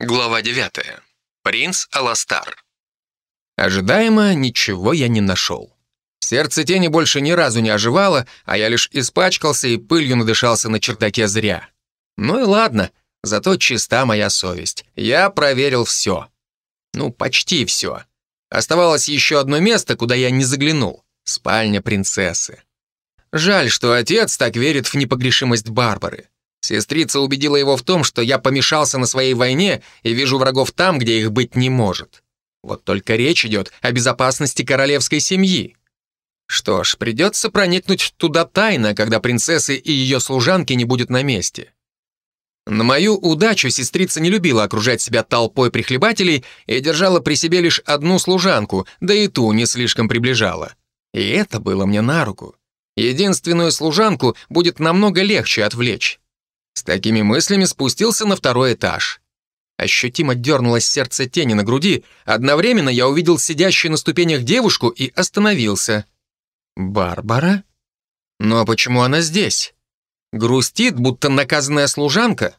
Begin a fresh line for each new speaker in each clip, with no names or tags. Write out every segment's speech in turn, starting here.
Глава 9. Принц Аластар. Ожидаемо ничего я не нашел. Сердце тени больше ни разу не оживало, а я лишь испачкался и пылью надышался на чердаке зря. Ну и ладно, зато чиста моя совесть. Я проверил все. Ну, почти все. Оставалось еще одно место, куда я не заглянул. Спальня принцессы. Жаль, что отец так верит в непогрешимость Барбары. Сестрица убедила его в том, что я помешался на своей войне и вижу врагов там, где их быть не может. Вот только речь идет о безопасности королевской семьи. Что ж, придется проникнуть туда тайно, когда принцессы и ее служанки не будет на месте. На мою удачу сестрица не любила окружать себя толпой прихлебателей и держала при себе лишь одну служанку, да и ту не слишком приближала. И это было мне на руку. Единственную служанку будет намного легче отвлечь. С такими мыслями спустился на второй этаж. Ощутимо дернулось сердце тени на груди, одновременно я увидел сидящую на ступенях девушку и остановился. «Барбара? Ну а почему она здесь? Грустит, будто наказанная служанка?»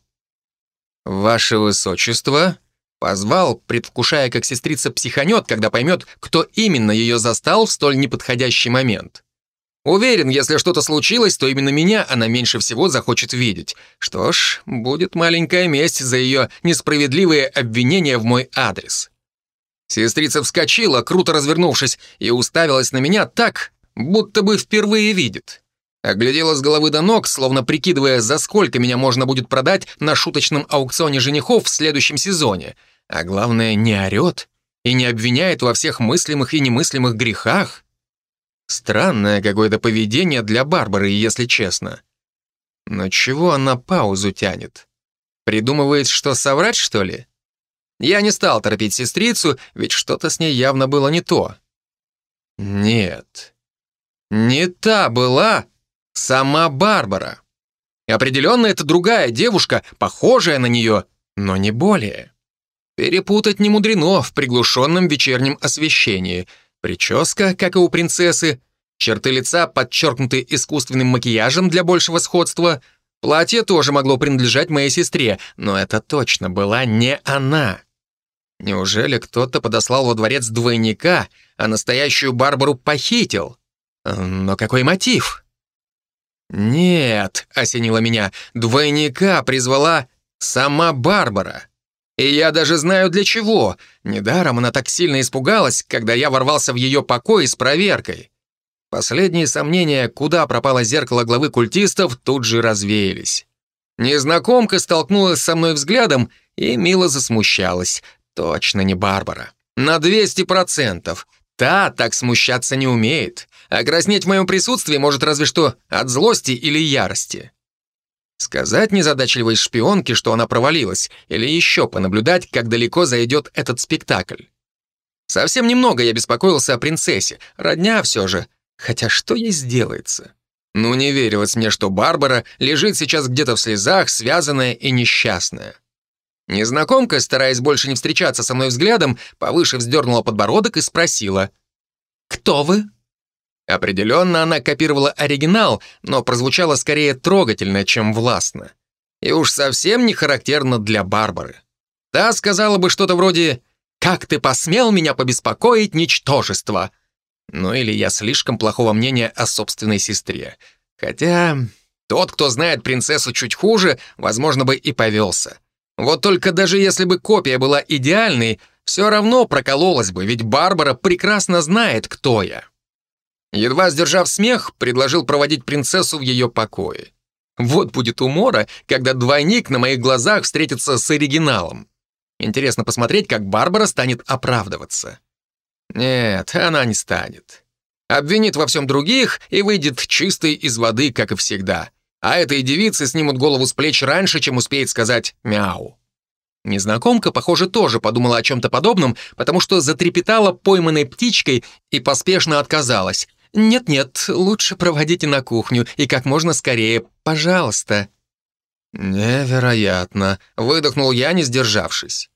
«Ваше высочество», Позвал, предвкушая, как сестрица психанет, когда поймет, кто именно ее застал в столь неподходящий момент. Уверен, если что-то случилось, то именно меня она меньше всего захочет видеть. Что ж, будет маленькая месть за ее несправедливые обвинения в мой адрес. Сестрица вскочила, круто развернувшись, и уставилась на меня так, будто бы впервые видит. Оглядела с головы до ног, словно прикидывая, за сколько меня можно будет продать на шуточном аукционе женихов в следующем сезоне. А главное, не орет и не обвиняет во всех мыслимых и немыслимых грехах. Странное какое-то поведение для Барбары, если честно. Но чего она паузу тянет? Придумывает, что соврать, что ли? Я не стал торопить сестрицу, ведь что-то с ней явно было не то. Нет. Не та была сама Барбара. Определенно, это другая девушка, похожая на нее, но не более. Перепутать не мудрено в приглушенном вечернем освещении — Прическа, как и у принцессы, черты лица подчеркнуты искусственным макияжем для большего сходства. Платье тоже могло принадлежать моей сестре, но это точно была не она. Неужели кто-то подослал во дворец двойника, а настоящую Барбару похитил? Но какой мотив? «Нет», — осенило меня, — «двойника призвала сама Барбара». И я даже знаю для чего. Недаром она так сильно испугалась, когда я ворвался в ее покой с проверкой. Последние сомнения, куда пропало зеркало главы культистов, тут же развеялись. Незнакомка столкнулась со мной взглядом и мило засмущалась. Точно не Барбара. На 200%. Та так смущаться не умеет. А краснеть в моем присутствии может разве что от злости или ярости. Сказать незадачливой шпионке, что она провалилась, или еще понаблюдать, как далеко зайдет этот спектакль. Совсем немного я беспокоился о принцессе, родня все же. Хотя что ей сделается? Ну, не верилось мне, что Барбара лежит сейчас где-то в слезах, связанная и несчастная. Незнакомка, стараясь больше не встречаться со мной взглядом, повыше вздернула подбородок и спросила. «Кто вы?» Определенно она копировала оригинал, но прозвучала скорее трогательно, чем властно. И уж совсем не характерно для Барбары. Та сказала бы что-то вроде «Как ты посмел меня побеспокоить, ничтожество?» Ну или я слишком плохого мнения о собственной сестре. Хотя тот, кто знает принцессу чуть хуже, возможно бы и повелся. Вот только даже если бы копия была идеальной, все равно прокололась бы, ведь Барбара прекрасно знает, кто я. Едва сдержав смех, предложил проводить принцессу в ее покое. Вот будет умора, когда двойник на моих глазах встретится с оригиналом. Интересно посмотреть, как Барбара станет оправдываться. Нет, она не станет. Обвинит во всем других и выйдет чистой из воды, как и всегда. А этой девице снимут голову с плеч раньше, чем успеет сказать «мяу». Незнакомка, похоже, тоже подумала о чем-то подобном, потому что затрепетала пойманной птичкой и поспешно отказалась. «Нет-нет, лучше проводите на кухню и как можно скорее, пожалуйста». «Невероятно», — выдохнул я, не сдержавшись.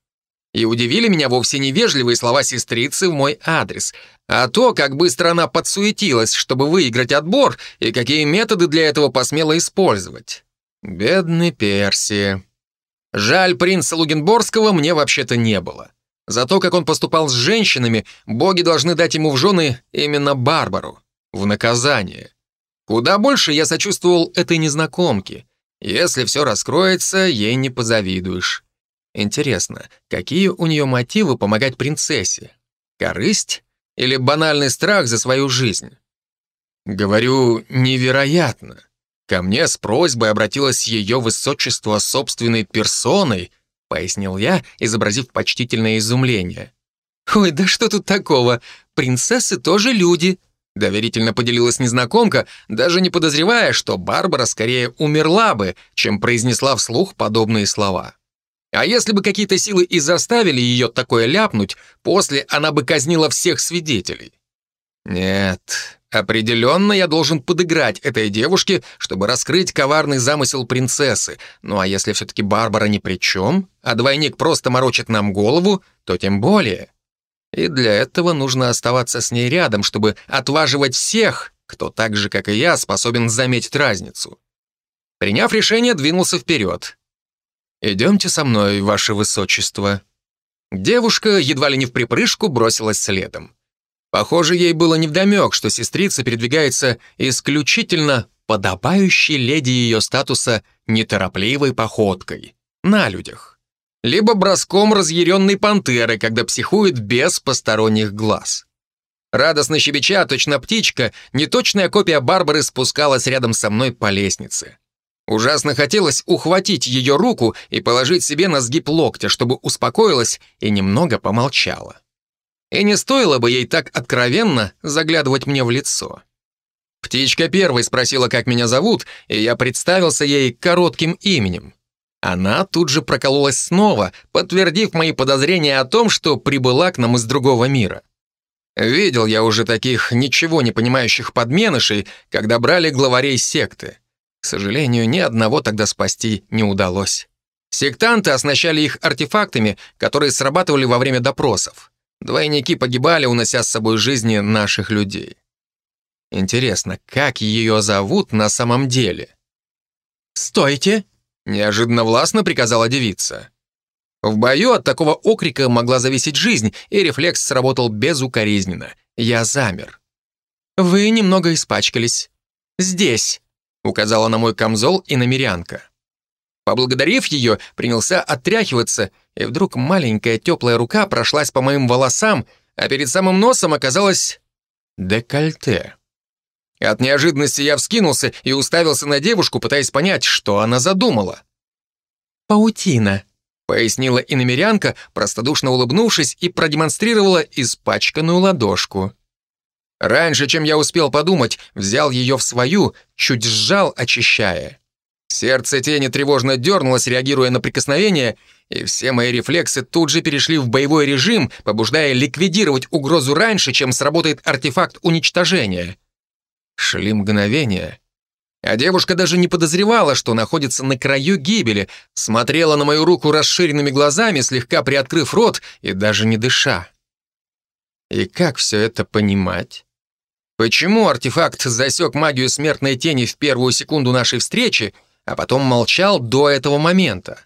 И удивили меня вовсе невежливые слова сестрицы в мой адрес, а то, как быстро она подсуетилась, чтобы выиграть отбор, и какие методы для этого посмела использовать. Бедный Перси. Жаль, принца Лугенборского мне вообще-то не было. За то, как он поступал с женщинами, боги должны дать ему в жены именно Барбару. В наказание. Куда больше я сочувствовал этой незнакомке. Если все раскроется, ей не позавидуешь. Интересно, какие у нее мотивы помогать принцессе? Корысть или банальный страх за свою жизнь? Говорю, невероятно. Ко мне с просьбой обратилось ее высочество собственной персоной, пояснил я, изобразив почтительное изумление. «Ой, да что тут такого? Принцессы тоже люди», — доверительно поделилась незнакомка, даже не подозревая, что Барбара скорее умерла бы, чем произнесла вслух подобные слова. А если бы какие-то силы и заставили ее такое ляпнуть, после она бы казнила всех свидетелей. Нет, определенно я должен подыграть этой девушке, чтобы раскрыть коварный замысел принцессы. Ну а если все-таки Барбара ни при чем, а двойник просто морочит нам голову, то тем более. И для этого нужно оставаться с ней рядом, чтобы отваживать всех, кто так же, как и я, способен заметить разницу. Приняв решение, двинулся вперед. «Идемте со мной, ваше высочество». Девушка едва ли не в припрыжку бросилась следом. Похоже, ей было невдомек, что сестрица передвигается исключительно подобающей леди ее статуса неторопливой походкой, на людях. Либо броском разъяренной пантеры, когда психует без посторонних глаз. Радостно щебеча, точно птичка, неточная копия Барбары спускалась рядом со мной по лестнице. Ужасно хотелось ухватить ее руку и положить себе на сгиб локтя, чтобы успокоилась и немного помолчала. И не стоило бы ей так откровенно заглядывать мне в лицо. Птичка первой спросила, как меня зовут, и я представился ей коротким именем. Она тут же прокололась снова, подтвердив мои подозрения о том, что прибыла к нам из другого мира. Видел я уже таких ничего не понимающих подменышей, когда брали главарей секты. К сожалению, ни одного тогда спасти не удалось. Сектанты оснащали их артефактами, которые срабатывали во время допросов. Двойники погибали, унося с собой жизни наших людей. Интересно, как ее зовут на самом деле? «Стойте!» — неожиданно властно приказала девица. В бою от такого окрика могла зависеть жизнь, и рефлекс сработал безукоризненно. Я замер. «Вы немного испачкались. Здесь!» указала на мой камзол и намерянка. Поблагодарив ее, принялся отряхиваться, и вдруг маленькая теплая рука прошлась по моим волосам, а перед самым носом оказалось декольте. От неожиданности я вскинулся и уставился на девушку, пытаясь понять, что она задумала. «Паутина», — пояснила иномерянка, простодушно улыбнувшись и продемонстрировала испачканную ладошку. Раньше, чем я успел подумать, взял ее в свою, чуть сжал, очищая. Сердце тени тревожно дернулось, реагируя на прикосновение, и все мои рефлексы тут же перешли в боевой режим, побуждая ликвидировать угрозу раньше, чем сработает артефакт уничтожения. Шли мгновения. А девушка даже не подозревала, что находится на краю гибели, смотрела на мою руку расширенными глазами, слегка приоткрыв рот и даже не дыша. И как все это понимать? Почему артефакт засек магию смертной тени в первую секунду нашей встречи, а потом молчал до этого момента?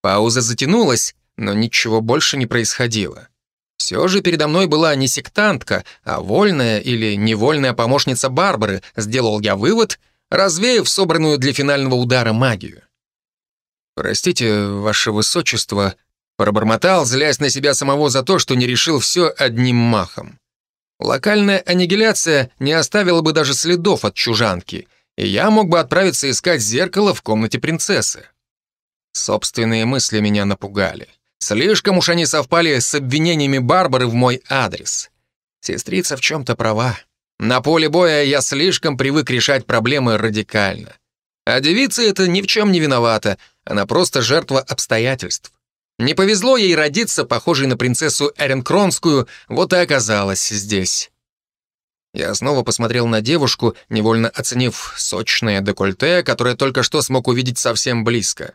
Пауза затянулась, но ничего больше не происходило. Все же передо мной была не сектантка, а вольная или невольная помощница Барбары, сделал я вывод, развеяв собранную для финального удара магию. «Простите, ваше высочество», пробормотал, злясь на себя самого за то, что не решил все одним махом. Локальная аннигиляция не оставила бы даже следов от чужанки, и я мог бы отправиться искать зеркало в комнате принцессы. Собственные мысли меня напугали. Слишком уж они совпали с обвинениями Барбары в мой адрес. Сестрица в чем-то права. На поле боя я слишком привык решать проблемы радикально. А девица это ни в чем не виновата, она просто жертва обстоятельств. Не повезло ей родиться, похожей на принцессу Эренкронскую, вот и оказалась здесь. Я снова посмотрел на девушку, невольно оценив сочное декольте, которое только что смог увидеть совсем близко.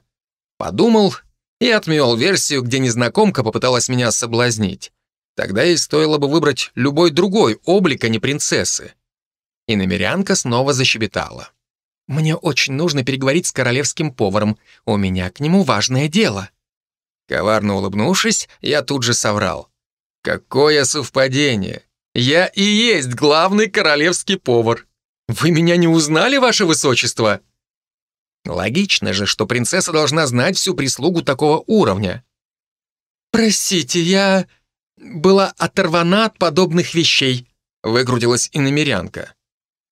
Подумал и отмел версию, где незнакомка попыталась меня соблазнить. Тогда ей стоило бы выбрать любой другой облик, а не принцессы. И намерянка снова защебетала. Мне очень нужно переговорить с королевским поваром. У меня к нему важное дело». Коварно улыбнувшись, я тут же соврал. «Какое совпадение! Я и есть главный королевский повар! Вы меня не узнали, ваше высочество?» Логично же, что принцесса должна знать всю прислугу такого уровня. «Простите, я была оторвана от подобных вещей», выкрутилась иномерянка.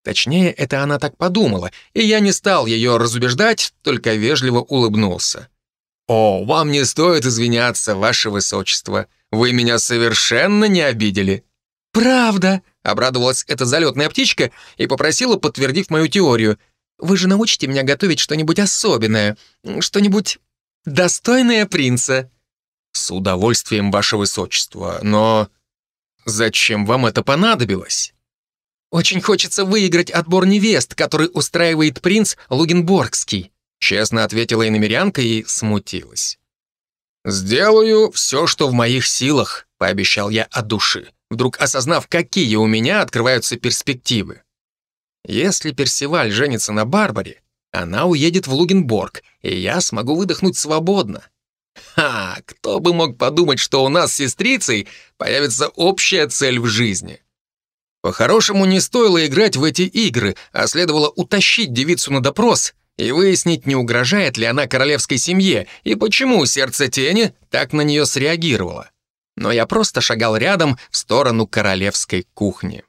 Точнее, это она так подумала, и я не стал ее разубеждать, только вежливо улыбнулся. «О, вам не стоит извиняться, ваше высочество. Вы меня совершенно не обидели». «Правда», — обрадовалась эта залетная птичка и попросила, подтвердив мою теорию. «Вы же научите меня готовить что-нибудь особенное, что-нибудь достойное принца». «С удовольствием, ваше высочество, но...» «Зачем вам это понадобилось?» «Очень хочется выиграть отбор невест, который устраивает принц Лугенборгский», честно ответила иномерянка и смутилась. «Сделаю все, что в моих силах», — пообещал я от души, вдруг осознав, какие у меня открываются перспективы. Если Персиваль женится на Барбаре, она уедет в Лугенборг, и я смогу выдохнуть свободно. Ха, кто бы мог подумать, что у нас с сестрицей появится общая цель в жизни. По-хорошему, не стоило играть в эти игры, а следовало утащить девицу на допрос и выяснить, не угрожает ли она королевской семье и почему сердце тени так на нее среагировало. Но я просто шагал рядом в сторону королевской кухни.